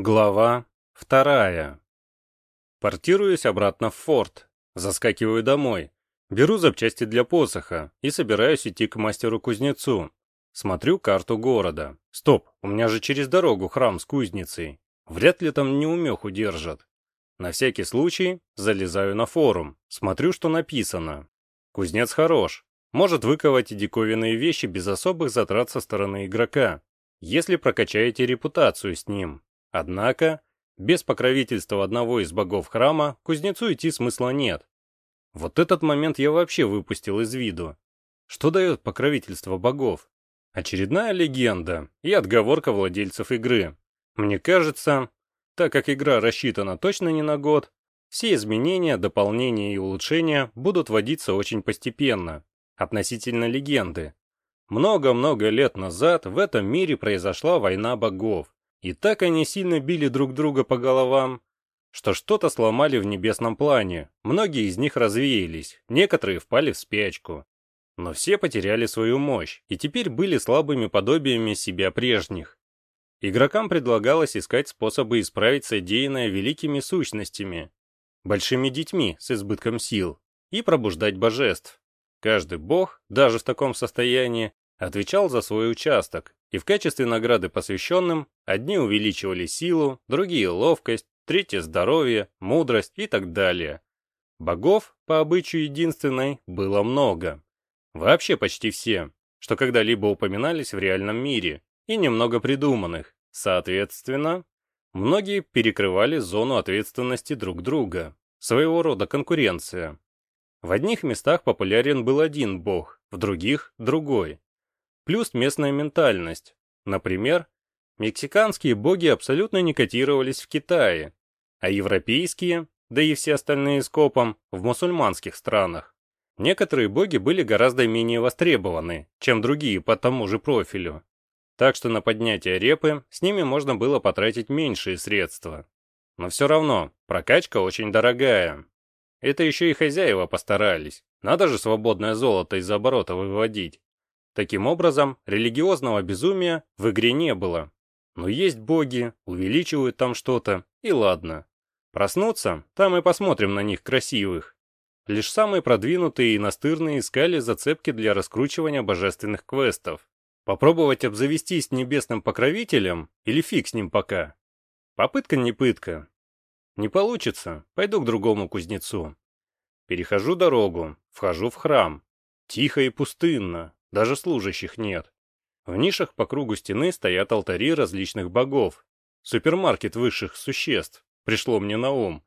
Глава вторая. Портируюсь обратно в форт, заскакиваю домой, беру запчасти для посоха и собираюсь идти к мастеру-кузнецу. Смотрю карту города. Стоп, у меня же через дорогу храм с кузницей. Вряд ли там неумеху держат. На всякий случай залезаю на форум, смотрю, что написано. Кузнец хорош, может выковать и диковинные вещи без особых затрат со стороны игрока, если прокачаете репутацию с ним. Однако, без покровительства одного из богов храма кузнецу идти смысла нет. Вот этот момент я вообще выпустил из виду. Что дает покровительство богов? Очередная легенда и отговорка владельцев игры. Мне кажется, так как игра рассчитана точно не на год, все изменения, дополнения и улучшения будут вводиться очень постепенно, относительно легенды. Много-много лет назад в этом мире произошла война богов, и так они сильно били друг друга по головам, что что-то сломали в небесном плане, многие из них развеялись, некоторые впали в спячку. Но все потеряли свою мощь и теперь были слабыми подобиями себя прежних. Игрокам предлагалось искать способы исправить содеянное великими сущностями, большими детьми с избытком сил, и пробуждать божеств. Каждый бог, даже в таком состоянии, отвечал за свой участок, и в качестве награды посвященным одни увеличивали силу, другие — ловкость, третьи — здоровье, мудрость и так далее. Богов, по обычаю единственной, было много. Вообще почти все, что когда-либо упоминались в реальном мире, и немного придуманных. Соответственно, многие перекрывали зону ответственности друг друга, своего рода конкуренция. В одних местах популярен был один бог, в других — другой. Плюс местная ментальность. Например, мексиканские боги абсолютно не котировались в Китае, а европейские, да и все остальные скопом, в мусульманских странах. Некоторые боги были гораздо менее востребованы, чем другие по тому же профилю. Так что на поднятие репы с ними можно было потратить меньшие средства. Но все равно, прокачка очень дорогая. Это еще и хозяева постарались. Надо же свободное золото из оборота выводить. Таким образом, религиозного безумия в игре не было. Но есть боги, увеличивают там что-то, и ладно. Проснуться, там и посмотрим на них красивых. Лишь самые продвинутые и настырные искали зацепки для раскручивания божественных квестов. Попробовать обзавестись небесным покровителем или фиг с ним пока. Попытка не пытка. Не получится, пойду к другому кузнецу. Перехожу дорогу, вхожу в храм. Тихо и пустынно, даже служащих нет. В нишах по кругу стены стоят алтари различных богов. Супермаркет высших существ. Пришло мне на ум.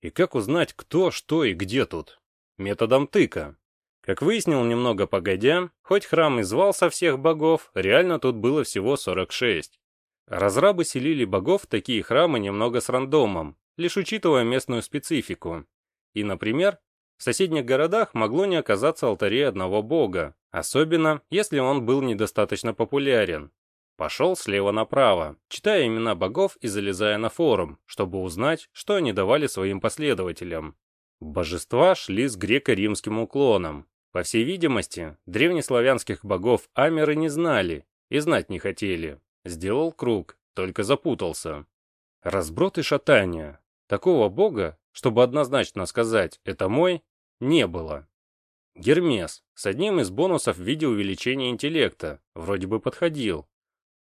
И как узнать, кто, что и где тут? Методом тыка. Как выяснил немного погодя, хоть храм и звал со всех богов, реально тут было всего 46. Разрабы селили богов в такие храмы немного с рандомом, лишь учитывая местную специфику. И, например, в соседних городах могло не оказаться алтарей одного бога, особенно если он был недостаточно популярен. Пошел слева направо, читая имена богов и залезая на форум, чтобы узнать, что они давали своим последователям. Божества шли с греко-римским уклоном. По всей видимости, древнеславянских богов Амеры не знали и знать не хотели. Сделал круг, только запутался. Разброд и шатание. Такого бога, чтобы однозначно сказать «это мой», не было. Гермес с одним из бонусов в виде увеличения интеллекта вроде бы подходил,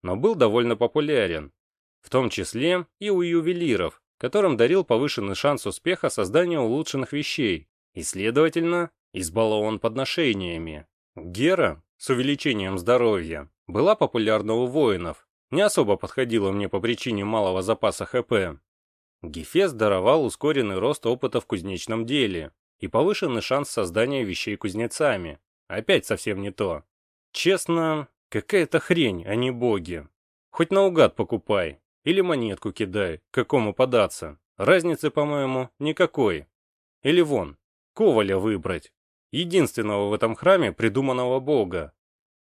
но был довольно популярен, в том числе и у ювелиров, которым дарил повышенный шанс успеха создания улучшенных вещей и, следовательно, избалован подношениями. Гера с увеличением здоровья была популярна у воинов, не особо подходила мне по причине малого запаса ХП. Гефест даровал ускоренный рост опыта в кузнечном деле и повышенный шанс создания вещей кузнецами. Опять совсем не то. Честно, какая-то хрень, а не боги. Хоть наугад покупай, или монетку кидай, к какому податься. Разницы, по-моему, никакой. Или вон, Коваля выбрать. Единственного в этом храме придуманного бога.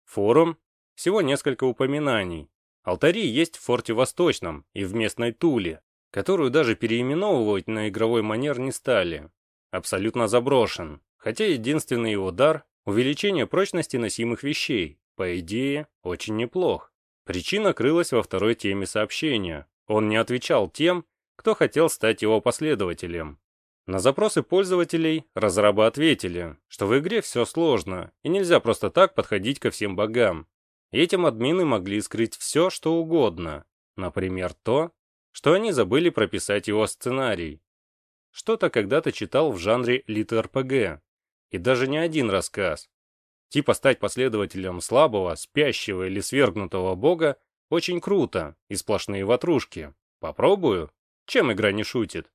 Форум. Всего несколько упоминаний. Алтари есть в форте Восточном и в местной Туле, которую даже переименовывать на игровой манер не стали. Абсолютно заброшен, хотя единственный его дар – увеличение прочности носимых вещей, по идее, очень неплох. Причина крылась во второй теме сообщения, Он не отвечал тем, кто хотел стать его последователем. На запросы пользователей разрабы ответили, что в игре все сложно, и нельзя просто так подходить ко всем богам. Этим админы могли скрыть все, что угодно. Например, то, что они забыли прописать его сценарий. Что-то когда-то читал в жанре лит-РПГ. И даже не один рассказ. Типа стать последователем слабого, спящего или свергнутого бога очень круто, и сплошные ватрушки. Попробую? Чем игра не шутит?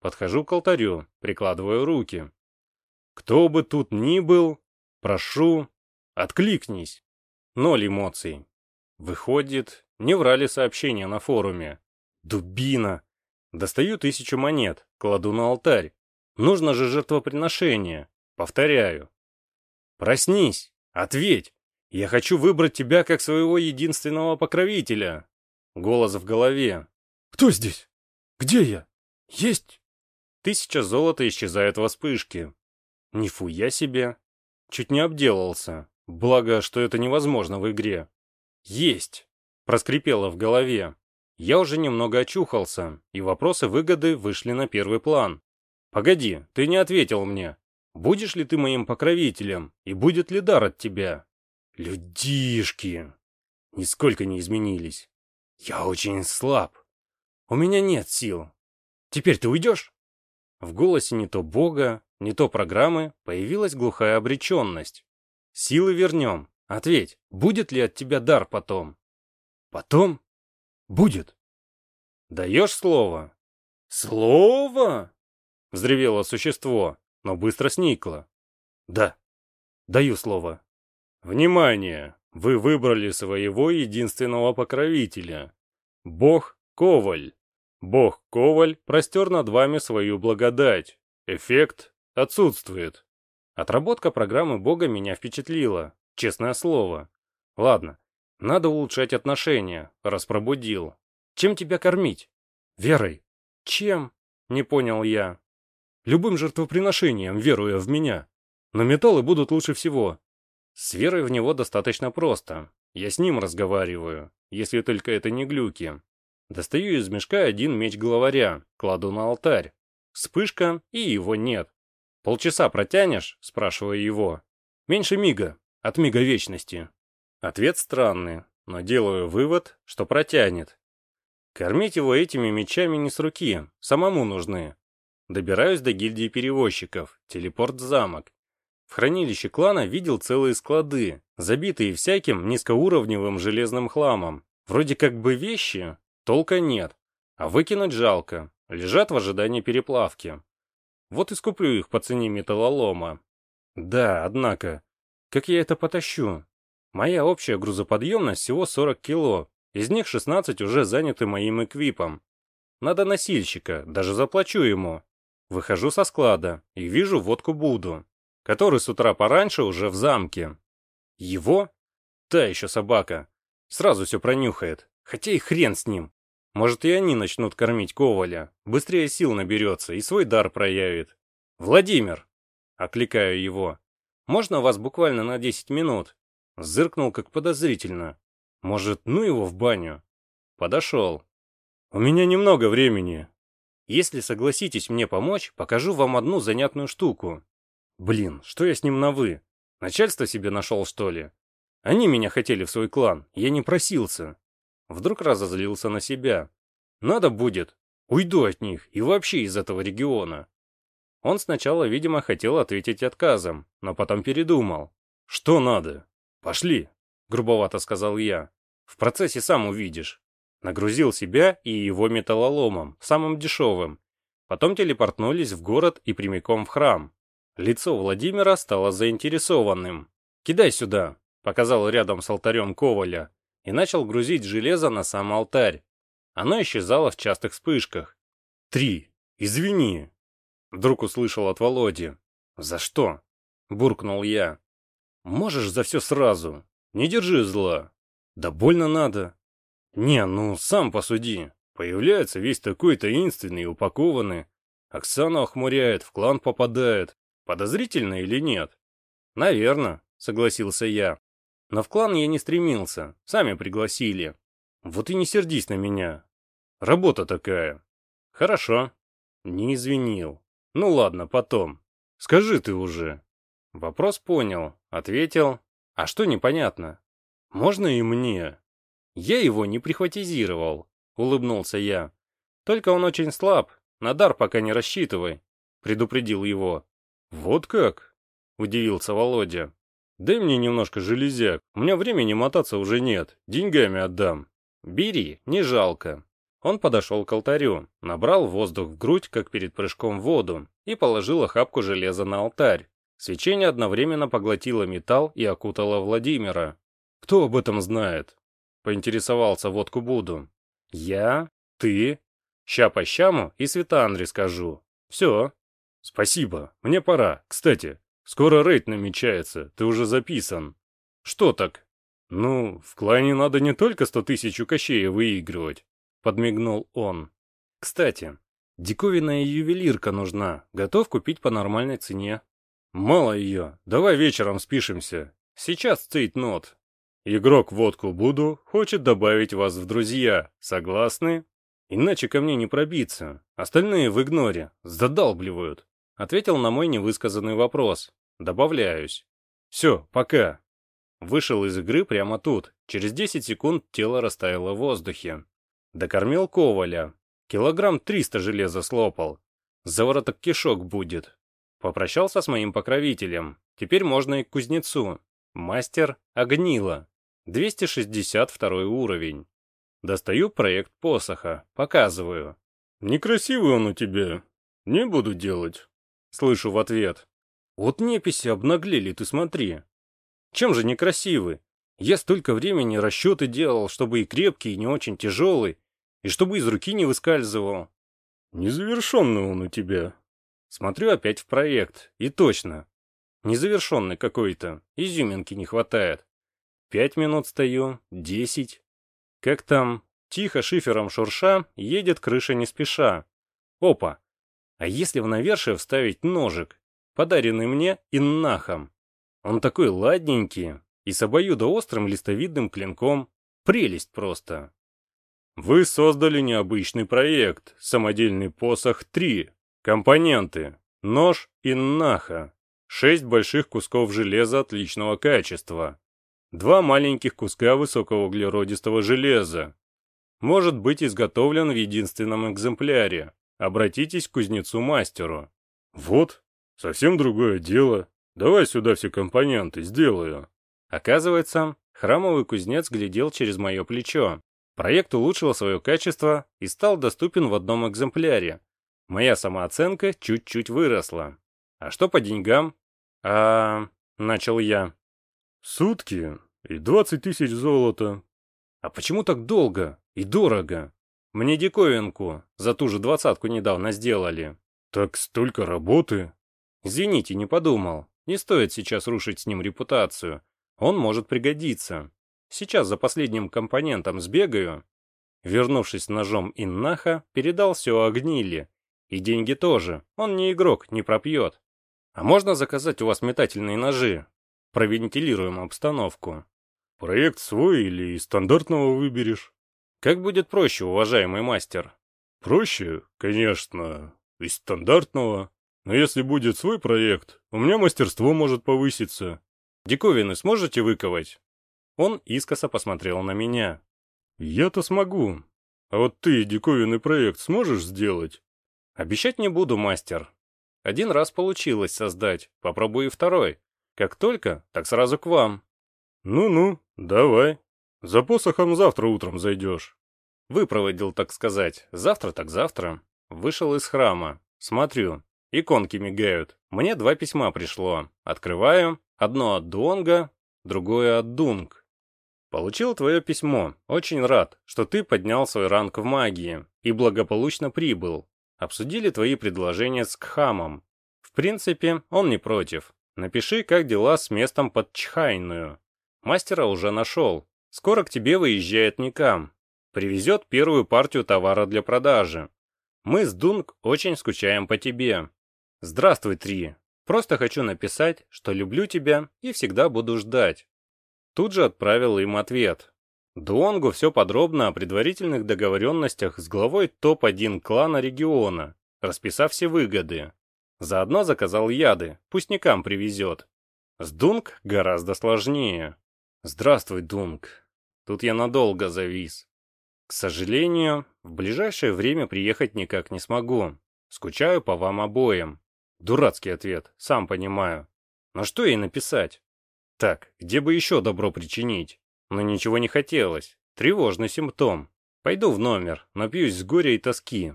Подхожу к алтарю, прикладываю руки. Кто бы тут ни был, прошу, откликнись. Ноль эмоций. Выходит, не врали сообщения на форуме. Дубина. Достаю тысячу монет, кладу на алтарь. Нужно же жертвоприношение. Повторяю. Проснись, ответь. Я хочу выбрать тебя как своего единственного покровителя. Голос в голове. Кто здесь? Где я? Есть? Тысяча золота исчезает во вспышке. Нифуя себе. Чуть не обделался. Благо, что это невозможно в игре. Есть. Проскрипело в голове. Я уже немного очухался, и вопросы выгоды вышли на первый план. Погоди, ты не ответил мне. Будешь ли ты моим покровителем, и будет ли дар от тебя? Людишки. Нисколько не изменились. Я очень слаб. У меня нет сил. Теперь ты уйдешь? В голосе не то бога, не то программы появилась глухая обреченность. «Силы вернем. Ответь, будет ли от тебя дар потом?» «Потом? Будет». «Даешь слово?» «Слово?» — взревело существо, но быстро сникло. «Да, даю слово». «Внимание! Вы выбрали своего единственного покровителя. Бог Коваль. Бог Коваль простер над вами свою благодать. Эффект отсутствует. Отработка программы Бога меня впечатлила, честное слово. Ладно, надо улучшать отношения, раз пробудил. Чем тебя кормить? Верой. Чем? Не понял я. Любым жертвоприношением, веруя в меня. Но металлы будут лучше всего. С верой в него достаточно просто. Я с ним разговариваю, если только это не глюки. Достаю из мешка один меч главаря, кладу на алтарь. Вспышка, и его нет. «Полчаса протянешь?» – спрашиваю его. «Меньше мига, от мига вечности». Ответ странный, но делаю вывод, что протянет. Кормить его этими мечами не с руки, самому нужны. Добираюсь до гильдии перевозчиков, телепорт-замок. В хранилище клана видел целые склады, забитые всяким низкоуровневым железным хламом. Вроде как бы вещи, Толка нет, а выкинуть жалко, лежат в ожидании переплавки. Вот и скуплю их по цене металлолома. Да, однако, как я это потащу? Моя общая грузоподъемность всего 40 кило, из них 16 уже заняты моим эквипом. Надо носильщика, даже заплачу ему. Выхожу со склада и вижу водку Буду, который с утра пораньше уже в замке. Его? Та еще собака. Сразу все пронюхает. Хотя и хрен с ним. Может и они начнут кормить Коваля. Быстрее сил наберется и свой дар проявит. «Владимир!» — окликаю его. «Можно вас буквально на 10 минут?» Зыркнул как подозрительно. «Может, ну его в баню?» Подошел. «У меня немного времени. Если согласитесь мне помочь, покажу вам одну занятную штуку. Блин, что я с ним на «вы»? Начальство себе нашел, что ли? Они меня хотели в свой клан, я не просился. Вдруг разозлился на себя. Надо будет. Уйду от них и вообще из этого региона. Он сначала, видимо, хотел ответить отказом, но потом передумал. «Что надо? Пошли», — грубовато сказал я. «В процессе сам увидишь». Нагрузил себя и его металлоломом, самым дешевым. Потом телепортнулись в город и прямиком в храм. Лицо Владимира стало заинтересованным. «Кидай сюда», — показал рядом с алтарем Коваля и начал грузить железо на сам алтарь. Оно исчезало в частых вспышках. «Три! Извини!» Вдруг услышал от Володи. «За что?» Буркнул я. «Можешь за все сразу. Не держи зла. Да больно надо». «Не, ну сам посуди. Появляется весь такой таинственный и упакованный. Оксана охмуряет, в клан попадает. Подозрительно или нет?» «Наверно», — согласился я. Но в клан я не стремился, сами пригласили. Вот и не сердись на меня. Работа такая. Хорошо. Не извинил. Ну ладно, потом. Скажи ты уже. Вопрос понял. Ответил. А что непонятно? Можно и мне? Я его не прихватизировал, улыбнулся я. Только он очень слаб, на дар пока не рассчитывай, предупредил его. Вот как? Удивился Володя. Дай мне немножко железяк, у меня времени мотаться уже нет, деньгами отдам. Бери, не жалко. Он подошел к алтарю, набрал воздух в грудь, как перед прыжком в воду, и положил охапку железа на алтарь. Свечение одновременно поглотило металл и окутало Владимира. «Кто об этом знает?» — поинтересовался водку Буду. «Я? Ты? Ща по щаму и Светандре скажу. Все. Спасибо, мне пора. Кстати, скоро рейд намечается, ты уже записан. Что так? Ну, в клане надо не только сто тысяч у Кощея выигрывать, подмигнул он. Кстати, диковинная ювелирка нужна, готов купить по нормальной цене. Мало ее, давай вечером спишемся. Сейчас цейтнот. Игрок водку буду, хочет добавить вас в друзья. Согласны? Иначе ко мне не пробиться. Остальные в игноре. Задалбливают. Ответил на мой невысказанный вопрос. Добавляюсь. Все, пока. Вышел из игры прямо тут. Через 10 секунд тело растаяло в воздухе. Докормил Коваля. Килограмм 300 железа слопал. Завороток кишок будет. Попрощался с моим покровителем. Теперь можно и к кузнецу. Мастер Огнила. 262 уровень. Достаю проект посоха, показываю. «Некрасивый он у тебя. Не буду делать». Слышу в ответ. «Вот неписи обнаглели, ты смотри. Чем же некрасивый? Я столько времени расчеты делал, чтобы и крепкий, и не очень тяжелый, и чтобы из руки не выскальзывал». «Незавершенный он у тебя». Смотрю опять в проект, и точно. Незавершенный какой-то, изюминки не хватает. Пять минут стою, десять. Как там, тихо шифером шурша, едет крыша не спеша. Опа! А если в навершие вставить ножик, подаренный мне иннахом? Он такой ладненький и с обоюдоострым листовидным клинком. Прелесть просто. Вы создали необычный проект, самодельный посох 3. Компоненты. Нож иннаха. Шесть больших кусков железа отличного качества. Два маленьких куска высокоуглеродистого железа. Может быть изготовлен в единственном экземпляре. Обратитесь к кузнецу-мастеру. Вот, совсем другое дело. Давай сюда все компоненты, сделаю. Оказывается, храмовый кузнец глядел через мое плечо. Проект улучшил свое качество и стал доступен в одном экземпляре. Моя самооценка чуть-чуть выросла. А что по деньгам? А... Начал я. Сутки и двадцать тысяч золота. А почему так долго и дорого? Мне диковинку за ту же двадцатку недавно сделали. Так столько работы. Извините, не подумал. Не стоит сейчас рушить с ним репутацию. Он может пригодиться. Сейчас за последним компонентом сбегаю. Вернувшись с ножом Иннаха, передал все Огнили. И деньги тоже. Он не игрок, не пропьет. А можно заказать у вас метательные ножи? Провентилируем обстановку. Проект свой или из стандартного выберешь? Как будет проще, уважаемый мастер? Проще, конечно, из стандартного. Но если будет свой проект, у меня мастерство может повыситься. Диковины сможете выковать? Он искоса посмотрел на меня. Я-то смогу. А вот ты диковинный проект сможешь сделать? Обещать не буду, мастер. Один раз получилось создать, попробую и второй. Как только, так сразу к вам. Ну-ну, давай. За посохом завтра утром зайдешь. Выпроводил, так сказать. Завтра так завтра. Вышел из храма. Смотрю. Иконки мигают. Мне два письма пришло. Открываю. Одно от Дуонга, другое от Дунг. Получил твое письмо. Очень рад, что ты поднял свой ранг в магии и благополучно прибыл. Обсудили твои предложения с Кхамом. В принципе, он не против. Напиши, как дела с местом под Чхайную. Мастера уже нашел. Скоро к тебе выезжает Никам. Привезет первую партию товара для продажи. Мы с Дунг очень скучаем по тебе. Здравствуй, Три. Просто хочу написать, что люблю тебя и всегда буду ждать. Тут же отправил им ответ. Дуонгу все подробно о предварительных договоренностях с главой топ-1 клана региона, расписав все выгоды. Заодно заказал яды, пустникам привезет. С Дунг гораздо сложнее. Здравствуй, Дунг. Тут я надолго завис. К сожалению, в ближайшее время приехать никак не смогу. Скучаю по вам обоим. Дурацкий ответ, сам понимаю. Но что ей написать? Так, где бы еще добро причинить? Но ничего не хотелось. Тревожный симптом. Пойду в номер, напьюсь с горя и тоски.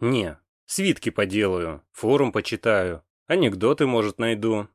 Не, свитки поделаю, форум почитаю, анекдоты, может, найду.